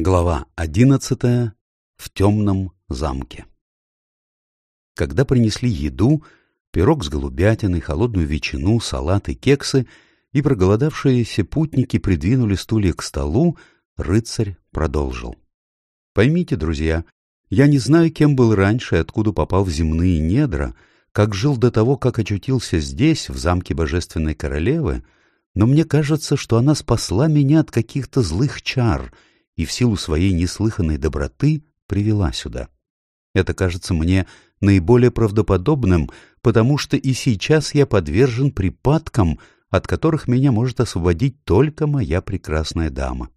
Глава одиннадцатая. В темном замке. Когда принесли еду, пирог с голубятиной, холодную ветчину, салат и кексы, и проголодавшиеся путники придвинули стулья к столу, рыцарь продолжил. «Поймите, друзья, я не знаю, кем был раньше и откуда попал в земные недра, как жил до того, как очутился здесь, в замке Божественной Королевы, но мне кажется, что она спасла меня от каких-то злых чар — и в силу своей неслыханной доброты привела сюда. Это кажется мне наиболее правдоподобным, потому что и сейчас я подвержен припадкам, от которых меня может освободить только моя прекрасная дама.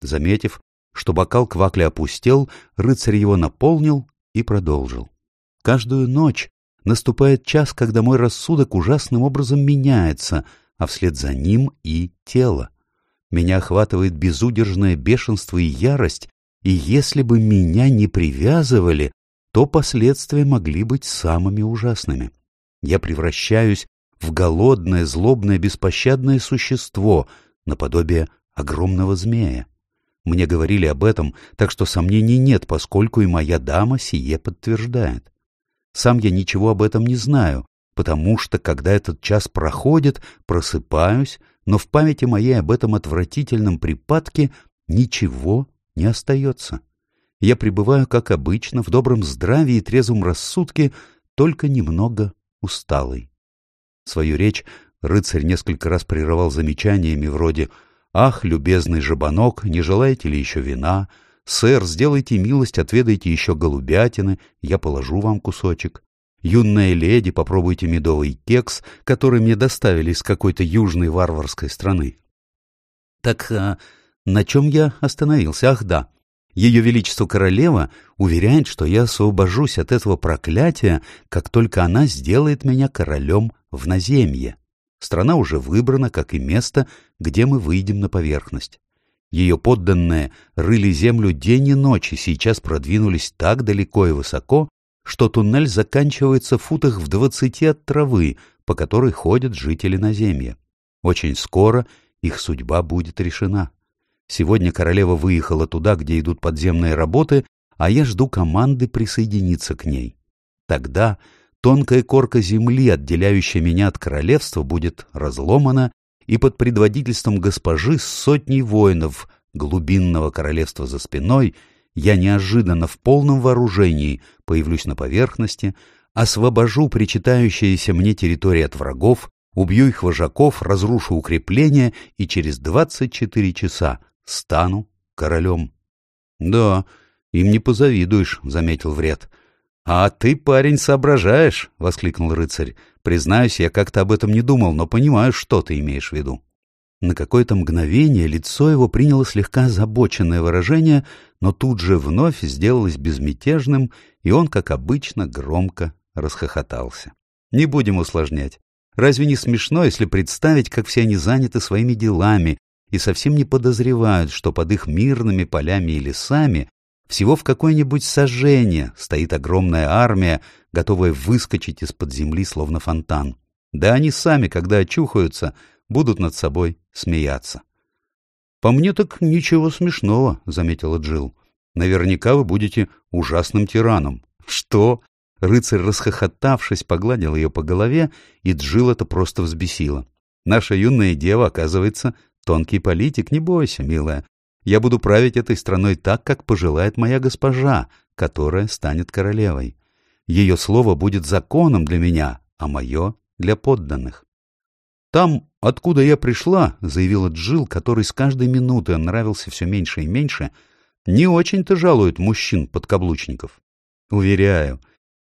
Заметив, что бокал квакли опустел, рыцарь его наполнил и продолжил. Каждую ночь наступает час, когда мой рассудок ужасным образом меняется, а вслед за ним и тело. Меня охватывает безудержное бешенство и ярость, и если бы меня не привязывали, то последствия могли быть самыми ужасными. Я превращаюсь в голодное, злобное, беспощадное существо, наподобие огромного змея. Мне говорили об этом, так что сомнений нет, поскольку и моя дама сие подтверждает. Сам я ничего об этом не знаю, потому что, когда этот час проходит, просыпаюсь, но в памяти моей об этом отвратительном припадке ничего не остается. Я пребываю, как обычно, в добром здравии и трезвом рассудке, только немного усталый. Свою речь рыцарь несколько раз прерывал замечаниями вроде «Ах, любезный жабанок, не желаете ли еще вина? Сэр, сделайте милость, отведайте еще голубятины, я положу вам кусочек. Юная леди, попробуйте медовый кекс, который мне доставили из какой-то южной варварской страны. Так а, на чем я остановился? Ах, да. Ее Величество Королева уверяет, что я освобожусь от этого проклятия, как только она сделает меня королем в наземье. Страна уже выбрана, как и место, где мы выйдем на поверхность. Ее подданные рыли землю день и ночь и сейчас продвинулись так далеко и высоко, что туннель заканчивается в футах в двадцати от травы, по которой ходят жители наземья. Очень скоро их судьба будет решена. Сегодня королева выехала туда, где идут подземные работы, а я жду команды присоединиться к ней. Тогда тонкая корка земли, отделяющая меня от королевства, будет разломана, и под предводительством госпожи с сотней воинов глубинного королевства за спиной — я неожиданно в полном вооружении появлюсь на поверхности, освобожу причитающиеся мне территории от врагов, убью их вожаков, разрушу укрепления и через двадцать четыре часа стану королем. — Да, им не позавидуешь, — заметил Вред. — А ты, парень, соображаешь, — воскликнул рыцарь. — Признаюсь, я как-то об этом не думал, но понимаю, что ты имеешь в виду. На какое-то мгновение лицо его приняло слегка озабоченное выражение, но тут же вновь сделалось безмятежным, и он, как обычно, громко расхохотался. Не будем усложнять. Разве не смешно, если представить, как все они заняты своими делами и совсем не подозревают, что под их мирными полями и лесами всего в какое-нибудь сожжение стоит огромная армия, готовая выскочить из-под земли, словно фонтан. Да они сами, когда очухаются, будут над собой смеяться. — По мне так ничего смешного, — заметила Джилл. — Наверняка вы будете ужасным тираном. — Что? Рыцарь, расхохотавшись, погладил ее по голове, и Джилл это просто взбесило. Наша юная дева, оказывается, тонкий политик, не бойся, милая. Я буду править этой страной так, как пожелает моя госпожа, которая станет королевой. Ее слово будет законом для меня, а мое — для подданных. Там, откуда я пришла, — заявила Джил, который с каждой минутой нравился все меньше и меньше, — не очень-то жалуют мужчин-подкаблучников. Уверяю,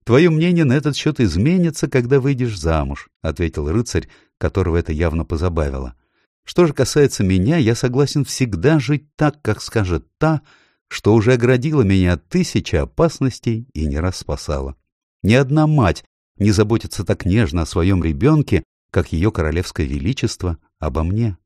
твое мнение на этот счет изменится, когда выйдешь замуж, — ответил рыцарь, которого это явно позабавило. Что же касается меня, я согласен всегда жить так, как скажет та, что уже оградила меня от тысячи опасностей и не раз спасала. Ни одна мать не заботится так нежно о своем ребенке, как ее королевское величество обо мне.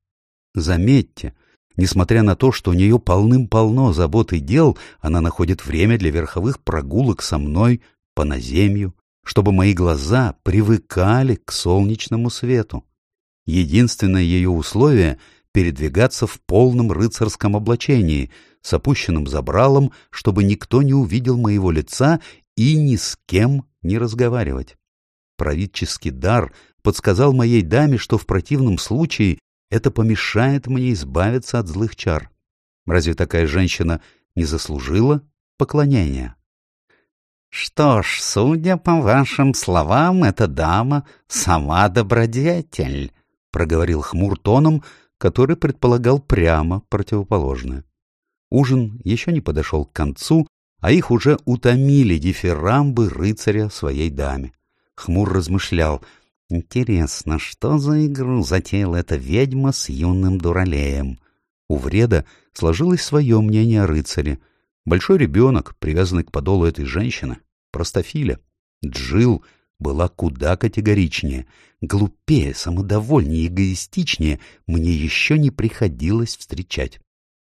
Заметьте, несмотря на то, что у нее полным-полно забот и дел, она находит время для верховых прогулок со мной по наземью, чтобы мои глаза привыкали к солнечному свету. Единственное ее условие — передвигаться в полном рыцарском облачении, с опущенным забралом, чтобы никто не увидел моего лица и ни с кем не разговаривать. Правительский дар подсказал моей даме, что в противном случае это помешает мне избавиться от злых чар. Разве такая женщина не заслужила поклонения? Что ж, судя по вашим словам, эта дама сама добродетель, проговорил хмур тоном, который предполагал прямо противоположное. Ужин еще не подошел к концу, а их уже утомили дифирамбы рыцаря своей даме. Хмур размышлял. Интересно, что за игру затеяла эта ведьма с юным дуралеем? У Вреда сложилось свое мнение о рыцаре. Большой ребенок, привязанный к подолу этой женщины, простофиля. Джил была куда категоричнее. Глупее, самодовольнее, эгоистичнее мне еще не приходилось встречать.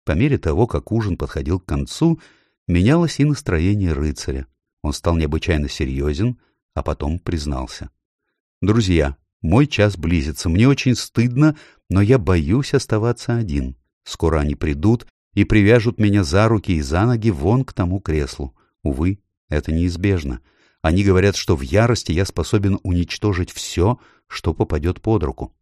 По мере того, как ужин подходил к концу, менялось и настроение рыцаря. Он стал необычайно серьезен, а потом признался. «Друзья, мой час близится, мне очень стыдно, но я боюсь оставаться один. Скоро они придут и привяжут меня за руки и за ноги вон к тому креслу. Увы, это неизбежно. Они говорят, что в ярости я способен уничтожить все, что попадет под руку.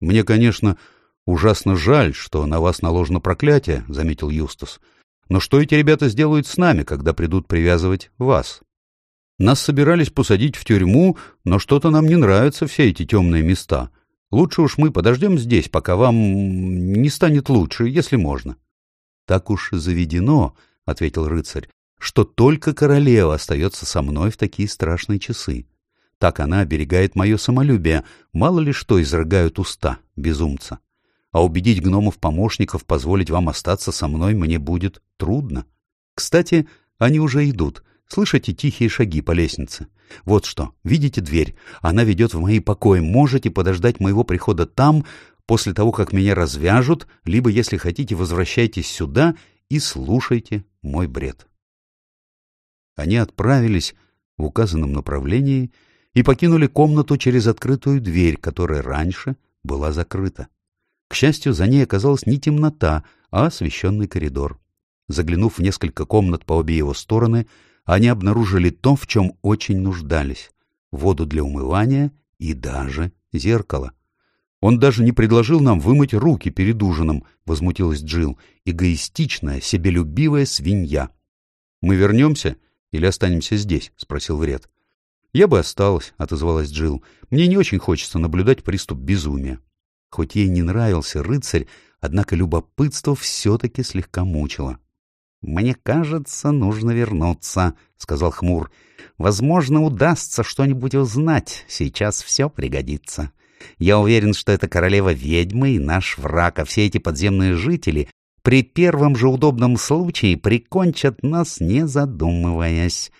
Мне, конечно, ужасно жаль, что на вас наложено проклятие, — заметил Юстас. Но что эти ребята сделают с нами, когда придут привязывать вас? Нас собирались посадить в тюрьму, но что-то нам не нравятся все эти темные места. Лучше уж мы подождем здесь, пока вам не станет лучше, если можно. — Так уж заведено, — ответил рыцарь, — что только королева остается со мной в такие страшные часы. Так она оберегает мое самолюбие, мало ли что изрыгают уста безумца. А убедить гномов-помощников позволить вам остаться со мной мне будет трудно. Кстати, они уже идут, Слышите тихие шаги по лестнице? Вот что, видите дверь? Она ведет в мои покои. Можете подождать моего прихода там, после того, как меня развяжут, либо, если хотите, возвращайтесь сюда и слушайте мой бред. Они отправились в указанном направлении и покинули комнату через открытую дверь, которая раньше была закрыта. К счастью, за ней оказалась не темнота, а освещенный коридор. Заглянув в несколько комнат по обе его стороны, они обнаружили то, в чем очень нуждались — воду для умывания и даже зеркало. «Он даже не предложил нам вымыть руки перед ужином», — возмутилась Джилл, — «эгоистичная, себелюбивая свинья». «Мы вернемся или останемся здесь?» — спросил Вред. «Я бы осталась», — отозвалась Джилл. «Мне не очень хочется наблюдать приступ безумия». Хоть ей не нравился рыцарь, однако любопытство все-таки слегка мучило. «Мне кажется, нужно вернуться», — сказал Хмур. «Возможно, удастся что-нибудь узнать. Сейчас все пригодится. Я уверен, что это королева ведьмы и наш враг, а все эти подземные жители при первом же удобном случае прикончат нас, не задумываясь.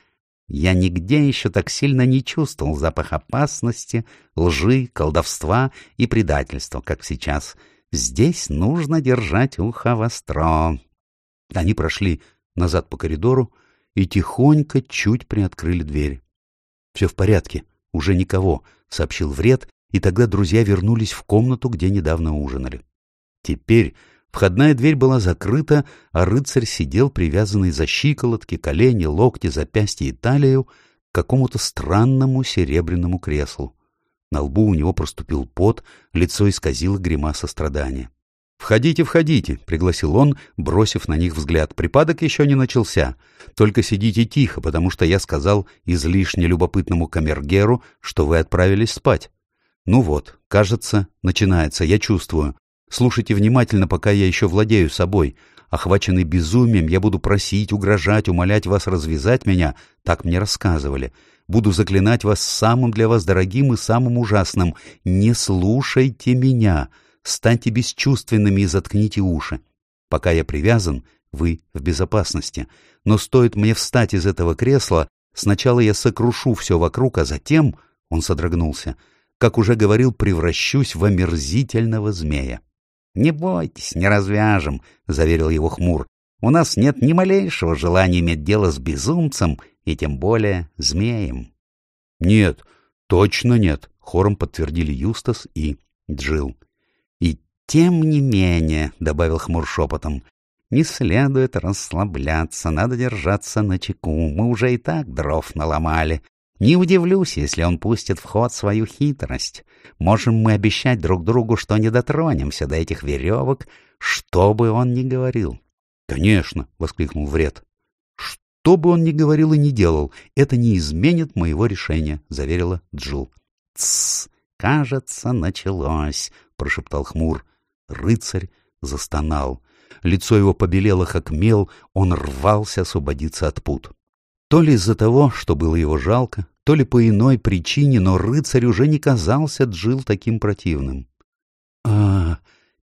Я нигде еще так сильно не чувствовал запах опасности, лжи, колдовства и предательства, как сейчас. Здесь нужно держать ухо востро». Они прошли назад по коридору и тихонько чуть приоткрыли дверь. — Все в порядке, уже никого, — сообщил Вред, и тогда друзья вернулись в комнату, где недавно ужинали. Теперь входная дверь была закрыта, а рыцарь сидел привязанный за щиколотки, колени, локти, запястья и талию к какому-то странному серебряному креслу. На лбу у него проступил пот, лицо исказило гримаса страдания. «Входите, входите», — пригласил он, бросив на них взгляд. «Припадок еще не начался. Только сидите тихо, потому что я сказал излишне любопытному камергеру, что вы отправились спать. Ну вот, кажется, начинается, я чувствую. Слушайте внимательно, пока я еще владею собой. Охваченный безумием, я буду просить, угрожать, умолять вас развязать меня, так мне рассказывали. Буду заклинать вас самым для вас дорогим и самым ужасным. Не слушайте меня» станьте бесчувственными и заткните уши. Пока я привязан, вы в безопасности. Но стоит мне встать из этого кресла, сначала я сокрушу все вокруг, а затем, — он содрогнулся, — как уже говорил, превращусь в омерзительного змея. — Не бойтесь, не развяжем, — заверил его хмур. — У нас нет ни малейшего желания иметь дело с безумцем и тем более змеем. — Нет, точно нет, — хором подтвердили Юстас и Джилл. «Тем не менее», — добавил хмур шепотом, Не следует расслабляться, надо держаться на чеку. Мы уже и так дров наломали. Не удивлюсь, если он пустит в ход свою хитрость. Можем мы обещать друг другу, что не дотронемся до этих веревок, что бы он ни говорил. — Конечно, — воскликнул Вред. — Что бы он ни говорил и не делал, это не изменит моего решения, — заверила Джул. — Тссс, кажется, началось, — прошептал Хмур. Рыцарь застонал. Лицо его побелело, как мел, он рвался освободиться от пут. То ли из-за того, что было его жалко, то ли по иной причине, но рыцарь уже не казался Джил таким противным. А,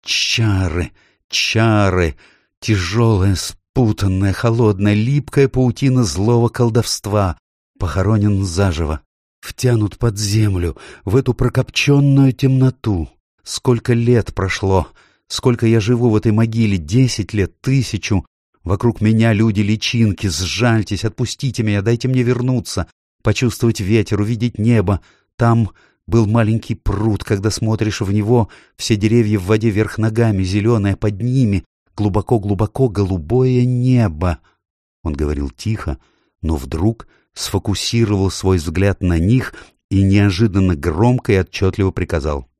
чары, чары, тяжелая, спутанная, холодная, липкая паутина злого колдовства, похоронен заживо, втянут под землю, в эту прокопченную темноту. Сколько лет прошло, сколько я живу в этой могиле, десять лет, тысячу. Вокруг меня люди-личинки, сжальтесь, отпустите меня, дайте мне вернуться, почувствовать ветер, увидеть небо. Там был маленький пруд, когда смотришь в него, все деревья в воде вверх ногами, зеленое под ними, глубоко-глубоко голубое небо. Он говорил тихо, но вдруг сфокусировал свой взгляд на них и неожиданно громко и отчетливо приказал.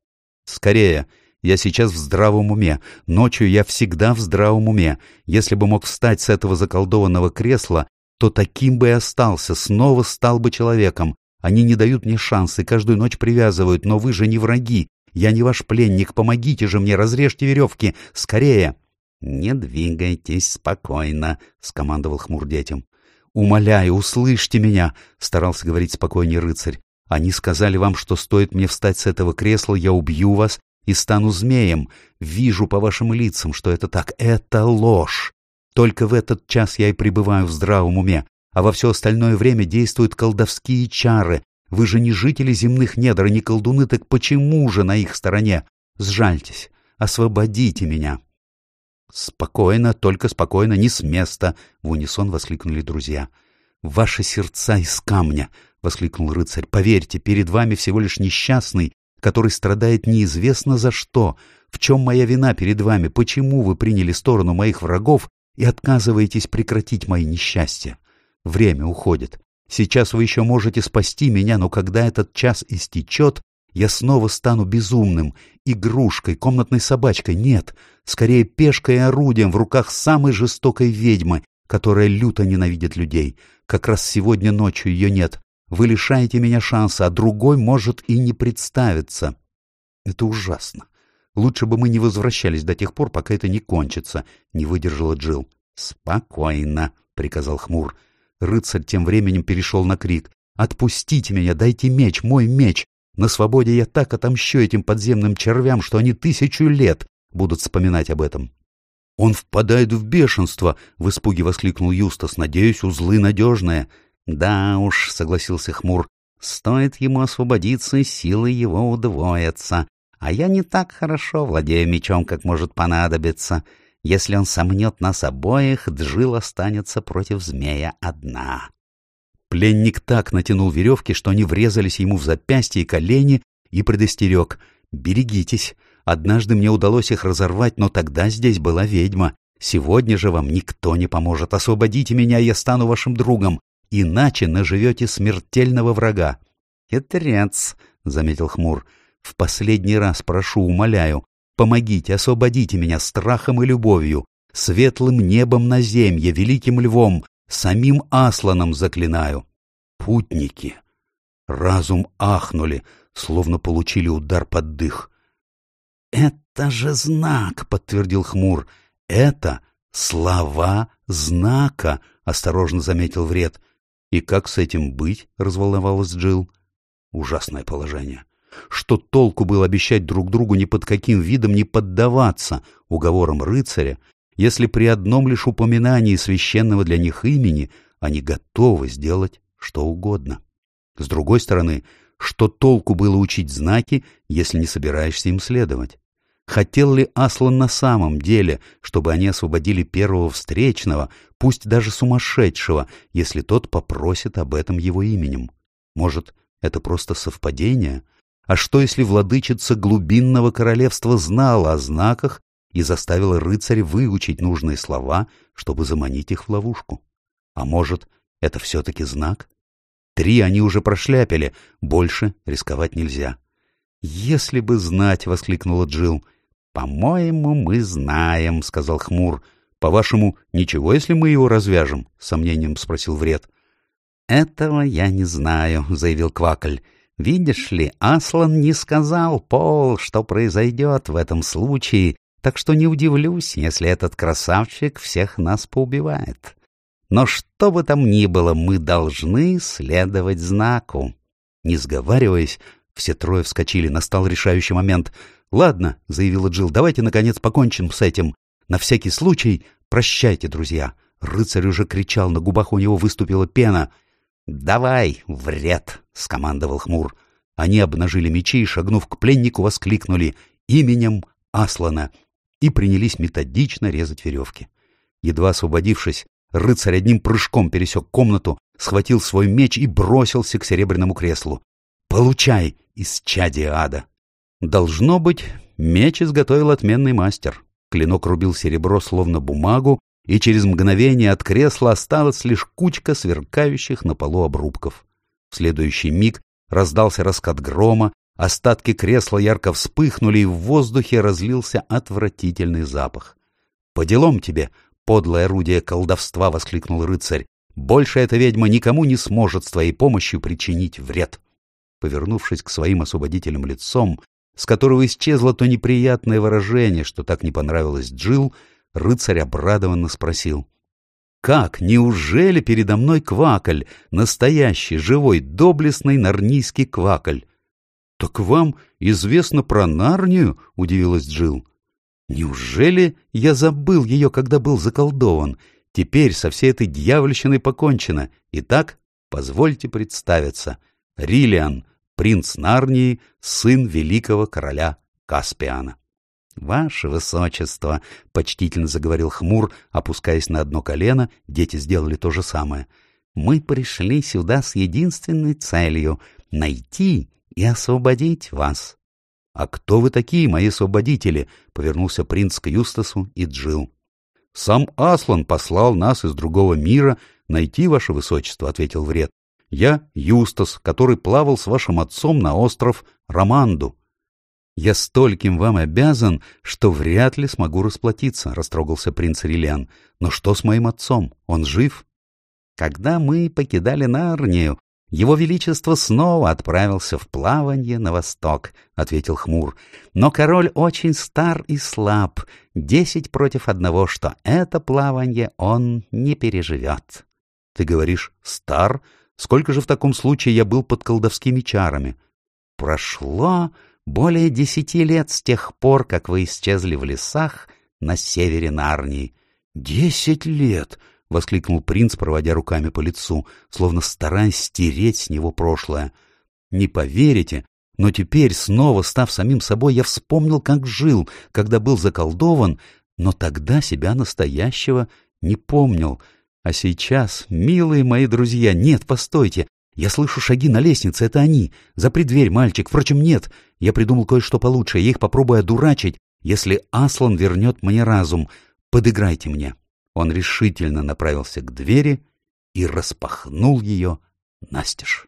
«Скорее! Я сейчас в здравом уме. Ночью я всегда в здравом уме. Если бы мог встать с этого заколдованного кресла, то таким бы и остался, снова стал бы человеком. Они не дают мне шансы, каждую ночь привязывают, но вы же не враги. Я не ваш пленник, помогите же мне, разрежьте веревки, скорее!» «Не двигайтесь спокойно», — скомандовал хмур детям. «Умоляю, услышьте меня», — старался говорить спокойнее рыцарь. «Они сказали вам, что стоит мне встать с этого кресла, я убью вас и стану змеем. Вижу по вашим лицам, что это так. Это ложь. Только в этот час я и пребываю в здравом уме, а во все остальное время действуют колдовские чары. Вы же не жители земных недр, не колдуны, так почему же на их стороне? Сжальтесь, освободите меня. Спокойно, только спокойно, не с места, — в унисон воскликнули друзья. Ваши сердца из камня, — воскликнул рыцарь. Поверьте, перед вами всего лишь несчастный, который страдает неизвестно за что. В чем моя вина перед вами? Почему вы приняли сторону моих врагов и отказываетесь прекратить мои несчастья. Время уходит. Сейчас вы еще можете спасти меня, но когда этот час истечет, я снова стану безумным, игрушкой, комнатной собачкой. Нет, скорее пешкой и орудием в руках самой жестокой ведьмы, которая люто ненавидит людей. Как раз сегодня ночью ее нет. Вы лишаете меня шанса, а другой может и не представиться. Это ужасно. Лучше бы мы не возвращались до тех пор, пока это не кончится, — не выдержала Джил. Спокойно, — приказал Хмур. Рыцарь тем временем перешел на крик. «Отпустите меня, дайте меч, мой меч! На свободе я так отомщу этим подземным червям, что они тысячу лет будут вспоминать об этом». «Он впадает в бешенство!» — в испуге воскликнул Юстас. «Надеюсь, узлы надежные». «Да уж», — согласился Хмур, — «стоит ему освободиться, силы его удвоятся а я не так хорошо владею мечом, как может понадобиться. Если он сомнет нас обоих, Джил останется против змея одна. Пленник так натянул веревки, что они врезались ему в запястья и колени, и предостерег. «Берегитесь. Однажды мне удалось их разорвать, но тогда здесь была ведьма. Сегодня же вам никто не поможет. Освободите меня, я стану вашим другом. Иначе наживете смертельного врага». «Хитрец», — заметил Хмур. В последний раз прошу, умоляю, помогите, освободите меня страхом и любовью, светлым небом на земле, великим львом, самим Асланом заклинаю. Путники. Разум ахнули, словно получили удар под дых. «Это же знак!» — подтвердил Хмур. «Это слова знака!» — осторожно заметил Вред. «И как с этим быть?» — разволновалась Джил. Ужасное положение. Что толку было обещать друг другу ни под каким видом не поддаваться уговорам рыцаря, если при одном лишь упоминании священного для них имени они готовы сделать что угодно. С другой стороны, что толку было учить знаки, если не собираешься им следовать? Хотел ли Аслан на самом деле, чтобы они освободили первого встречного, пусть даже сумасшедшего, если тот попросит об этом его именем? Может, это просто совпадение, а что, если владычица глубинного королевства знала о знаках и заставила рыцаря выучить нужные слова, чтобы заманить их в ловушку. А может, это все-таки знак? Три они уже прошляпили, больше рисковать нельзя. «Если бы знать!» — воскликнула Джил. «По-моему, мы знаем», — сказал Хмур. «По-вашему, ничего, если мы его развяжем?» — сомнением спросил Вред. «Этого я не знаю», — заявил Квакль. «Видишь ли, Аслан не сказал Пол, что произойдет в этом случае, так что не удивлюсь, если этот красавчик всех нас поубивает. Но что бы там ни было, мы должны следовать знаку». Не сговариваясь, все трое вскочили, настал решающий момент. «Ладно», — заявила Джилл, — «давайте, наконец, покончим с этим. На всякий случай прощайте, друзья». Рыцарь уже кричал, на губах у него выступила пена. «Давай, вред!» — скомандовал Хмур. Они обнажили мечи и, шагнув к пленнику, воскликнули именем Аслана и принялись методично резать веревки. Едва освободившись, рыцарь одним прыжком пересек комнату, схватил свой меч и бросился к серебряному креслу. «Получай, исчадие ада!» Должно быть, меч изготовил отменный мастер. Клинок рубил серебро, словно бумагу, и через мгновение от кресла осталась лишь кучка сверкающих на полу обрубков. В следующий миг раздался раскат грома, остатки кресла ярко вспыхнули, и в воздухе разлился отвратительный запах. — По делам тебе, подлое орудие колдовства! — воскликнул рыцарь. — Больше эта ведьма никому не сможет с твоей помощью причинить вред. — повернувшись к своим освободителям лицом, с которого исчезло то неприятное выражение, что так не понравилось Джил, рыцарь обрадованно спросил. «Как? Неужели передо мной квакаль, настоящий, живой, доблестный нарнийский квакаль?» «Так вам известно про Нарнию?» — удивилась Джил. «Неужели я забыл ее, когда был заколдован? Теперь со всей этой дьявольщиной покончено. Итак, позвольте представиться. Рилиан, принц Нарнии, сын великого короля Каспиана. — Ваше Высочество, — почтительно заговорил Хмур, опускаясь на одно колено, дети сделали то же самое, — мы пришли сюда с единственной целью — найти и освободить вас. — А кто вы такие, мои освободители? — повернулся принц к Юстасу и Джил. Сам Аслан послал нас из другого мира найти ваше высочество, — ответил Вред. Я Юстас, который плавал с вашим отцом на остров Романду. Я стольким вам обязан, что вряд ли смогу расплатиться, — растрогался принц Рилиан. Но что с моим отцом? Он жив? Когда мы покидали Нарнию, его Величество снова отправился в плавание на восток, — ответил Хмур. Но король очень стар и слаб, десять против одного, что это плавание он не переживет. — Ты говоришь «стар», Сколько же в таком случае я был под колдовскими чарами? Прошло более десяти лет с тех пор, как вы исчезли в лесах на севере Нарнии. Десять лет! — воскликнул принц, проводя руками по лицу, словно стараясь стереть с него прошлое. Не поверите, но теперь, снова став самим собой, я вспомнил, как жил, когда был заколдован, но тогда себя настоящего не помнил — а сейчас, милые мои друзья, нет, постойте. Я слышу шаги на лестнице, это они. Запри дверь, мальчик. Впрочем, нет. Я придумал кое-что получше. Я их попробую одурачить, если Аслан вернет мне разум. Подыграйте мне. Он решительно направился к двери и распахнул ее настежь.